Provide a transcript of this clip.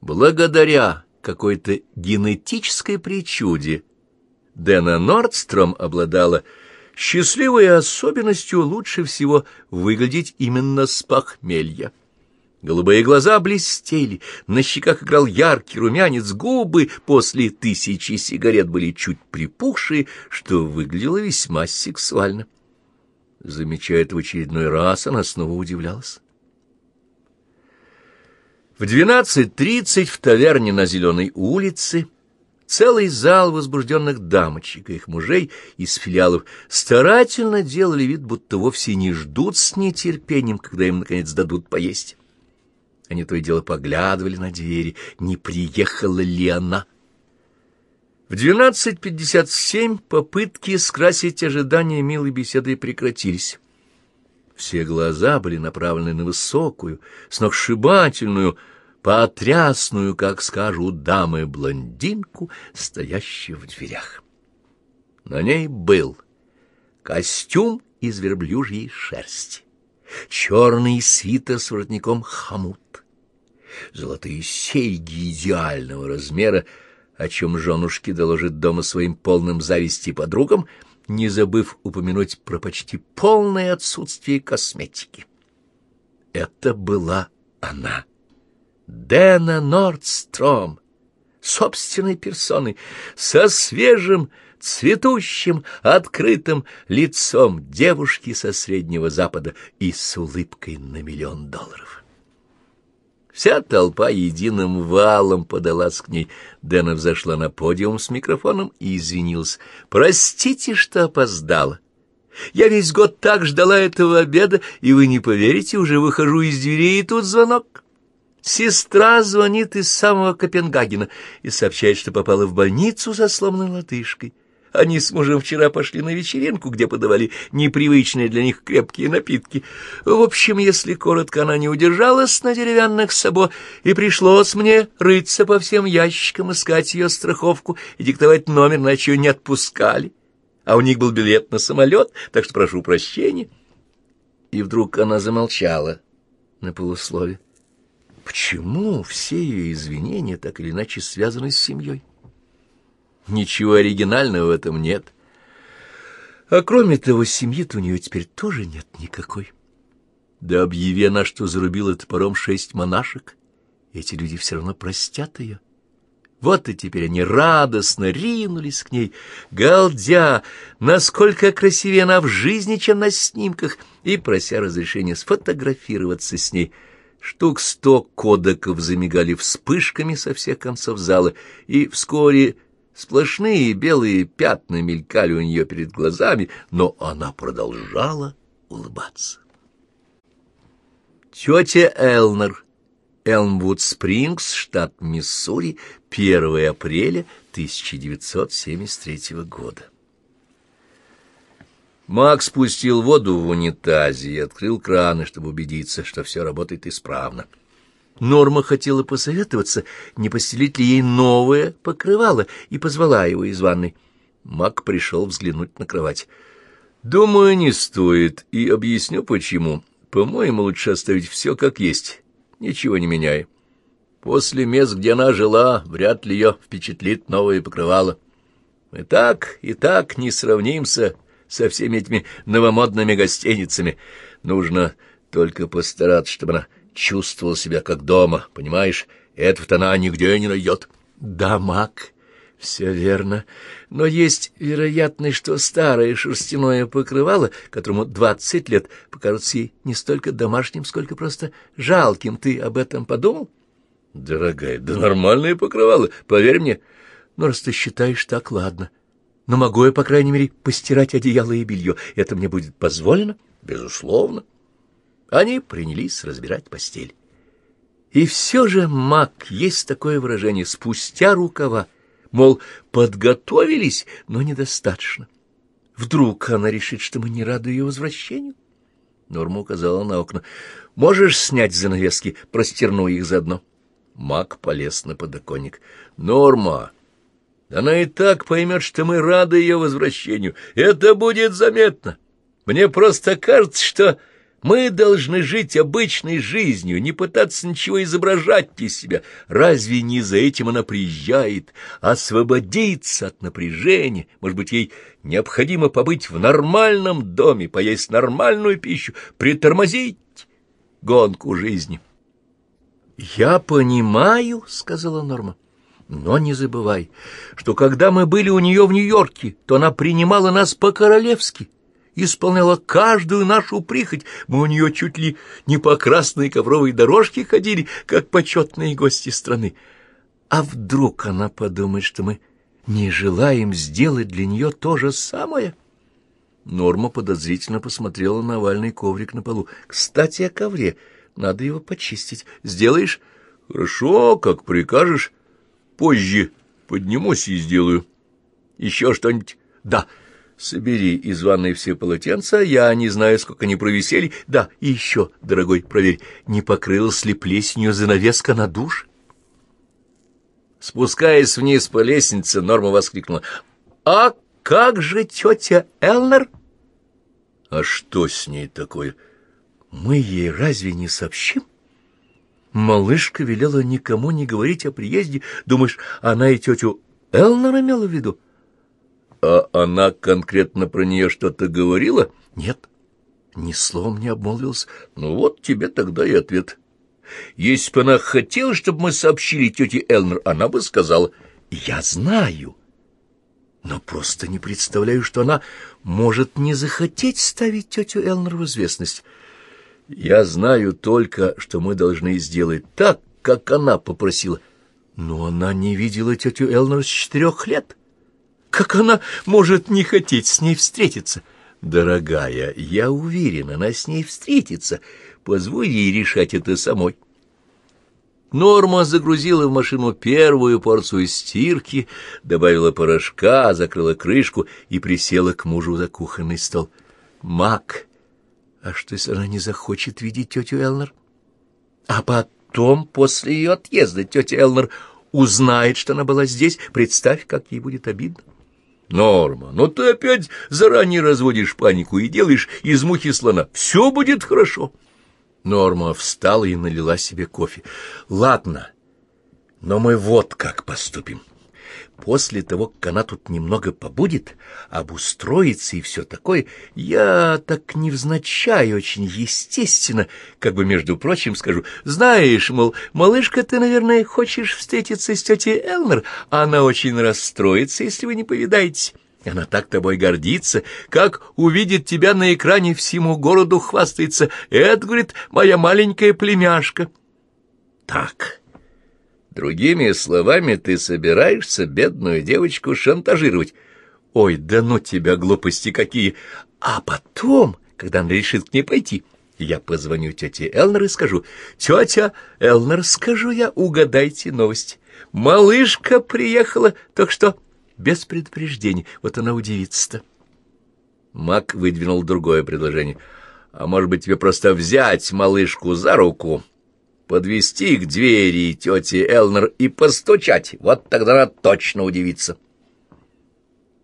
Благодаря какой-то генетической причуде Дэна Нордстром обладала счастливой особенностью лучше всего выглядеть именно с похмелья. Голубые глаза блестели, на щеках играл яркий румянец, губы после тысячи сигарет были чуть припухшие, что выглядело весьма сексуально. Замечая это в очередной раз, она снова удивлялась. В двенадцать тридцать в таверне на Зеленой улице целый зал возбужденных дамочек и их мужей из филиалов старательно делали вид, будто вовсе не ждут с нетерпением, когда им, наконец, дадут поесть. Они то и дело поглядывали на двери, не приехала ли она. В 12.57 попытки скрасить ожидания милой беседой прекратились. Все глаза были направлены на высокую, сногсшибательную, потрясную, как скажут дамы, блондинку, стоящую в дверях. На ней был костюм из верблюжьей шерсти, черный свитер с воротником хомут, золотые серьги идеального размера, о чем женушки доложит дома своим полным зависти подругам, не забыв упомянуть про почти полное отсутствие косметики. Это была она, Дэна Нордстром, собственной персоной, со свежим, цветущим, открытым лицом девушки со Среднего Запада и с улыбкой на миллион долларов. Вся толпа единым валом подалась к ней. Дэна взошла на подиум с микрофоном и извинилась. «Простите, что опоздала. Я весь год так ждала этого обеда, и вы не поверите, уже выхожу из дверей, и тут звонок». Сестра звонит из самого Копенгагена и сообщает, что попала в больницу со сломанной лодыжкой. Они с мужем вчера пошли на вечеринку, где подавали непривычные для них крепкие напитки. В общем, если коротко, она не удержалась на деревянных собо, и пришлось мне рыться по всем ящикам, искать ее страховку и диктовать номер, иначе ее не отпускали. А у них был билет на самолет, так что прошу прощения. И вдруг она замолчала на полуслове. Почему все ее извинения так или иначе связаны с семьей? Ничего оригинального в этом нет. А кроме того, семьи-то у нее теперь тоже нет никакой. Да объяви она, что зарубила топором шесть монашек, эти люди все равно простят ее. Вот и теперь они радостно ринулись к ней, галдя, насколько красивее она в жизни, чем на снимках, и прося разрешения сфотографироваться с ней. Штук сто кодеков замигали вспышками со всех концов зала, и вскоре Сплошные белые пятна мелькали у нее перед глазами, но она продолжала улыбаться. Тетя Элнер, Элмвуд Спрингс, штат Миссури, 1 апреля 1973 года. Макс спустил воду в унитазе и открыл краны, чтобы убедиться, что все работает исправно. Норма хотела посоветоваться, не постелить ли ей новое покрывало, и позвала его из ванной. Мак пришел взглянуть на кровать. «Думаю, не стоит, и объясню, почему. По-моему, лучше оставить все как есть, ничего не меняя. После мест, где она жила, вряд ли ее впечатлит новое покрывало. И так, и так не сравнимся со всеми этими новомодными гостиницами. Нужно только постараться, чтобы она чувствовал себя как дома, понимаешь? Этого-то она нигде не найдет. Да, Мак, все верно. Но есть вероятность, что старое шерстяное покрывало, которому двадцать лет, покажется не столько домашним, сколько просто жалким. Ты об этом подумал? Дорогая, да нормальное покрывало, поверь мне. Но раз ты считаешь так, ладно. Но могу я, по крайней мере, постирать одеяло и белье. Это мне будет позволено? Безусловно. Они принялись разбирать постель. И все же, маг, есть такое выражение «спустя рукава», мол, подготовились, но недостаточно. Вдруг она решит, что мы не рады ее возвращению? Норма указала на окна. «Можешь снять занавески, простерну их заодно?» Маг полез на подоконник. «Норма, она и так поймет, что мы рады ее возвращению. Это будет заметно. Мне просто кажется, что Мы должны жить обычной жизнью, не пытаться ничего изображать из себя. Разве не за этим она приезжает? Освободиться от напряжения. Может быть, ей необходимо побыть в нормальном доме, поесть нормальную пищу, притормозить гонку жизни. «Я понимаю», — сказала Норма. «Но не забывай, что когда мы были у нее в Нью-Йорке, то она принимала нас по-королевски» исполняла каждую нашу прихоть. Мы у нее чуть ли не по красной ковровой дорожке ходили, как почетные гости страны. А вдруг она подумает, что мы не желаем сделать для нее то же самое? Норма подозрительно посмотрела на овальный коврик на полу. «Кстати, о ковре. Надо его почистить. Сделаешь?» «Хорошо, как прикажешь. Позже поднимусь и сделаю. Еще что-нибудь?» «Да». Собери из ванной все полотенца, я не знаю, сколько они провисели. Да, и еще, дорогой, проверь, не покрылась ли плесенью занавеска на душ? Спускаясь вниз по лестнице, Норма воскликнула. «А как же тетя Элнер?» «А что с ней такое? Мы ей разве не сообщим?» Малышка велела никому не говорить о приезде. Думаешь, она и тетю Элнер имела в виду? А она конкретно про нее что-то говорила? Нет, ни словом не обмолвился. Ну вот тебе тогда и ответ. Если бы она хотела, чтобы мы сообщили тете Элнер, она бы сказала, я знаю. Но просто не представляю, что она может не захотеть ставить тетю Элнер в известность. Я знаю только, что мы должны сделать так, как она попросила. Но она не видела тетю Элнер с четырех лет. Как она может не хотеть с ней встретиться? Дорогая, я уверен, она с ней встретится. Позволь ей решать это самой. Норма загрузила в машину первую порцию стирки, добавила порошка, закрыла крышку и присела к мужу за кухонный стол. Мак, а что, если она не захочет видеть тетю Элнер? А потом, после ее отъезда, тетя Элнер узнает, что она была здесь. Представь, как ей будет обидно. Норма, но ты опять заранее разводишь панику и делаешь из мухи слона. Все будет хорошо. Норма встала и налила себе кофе. Ладно, но мы вот как поступим. После того, как она тут немного побудет, обустроится и все такое, я так невзначай, очень естественно, как бы, между прочим, скажу, знаешь, мол, малышка, ты, наверное, хочешь встретиться с тетей Элнер, она очень расстроится, если вы не повидаетесь. Она так тобой гордится, как увидит тебя на экране всему городу хвастается. Это, говорит, моя маленькая племяшка. Так... Другими словами, ты собираешься бедную девочку шантажировать. Ой, да ну тебя глупости какие! А потом, когда она решит к ней пойти, я позвоню тете Элнер и скажу, «Тетя Элнер, скажу я, угадайте новость. Малышка приехала, так что без предупреждения. Вот она удивится-то». Мак выдвинул другое предложение. «А может быть, тебе просто взять малышку за руку?» Подвести к двери тети Элнер и постучать. Вот тогда она точно удивится.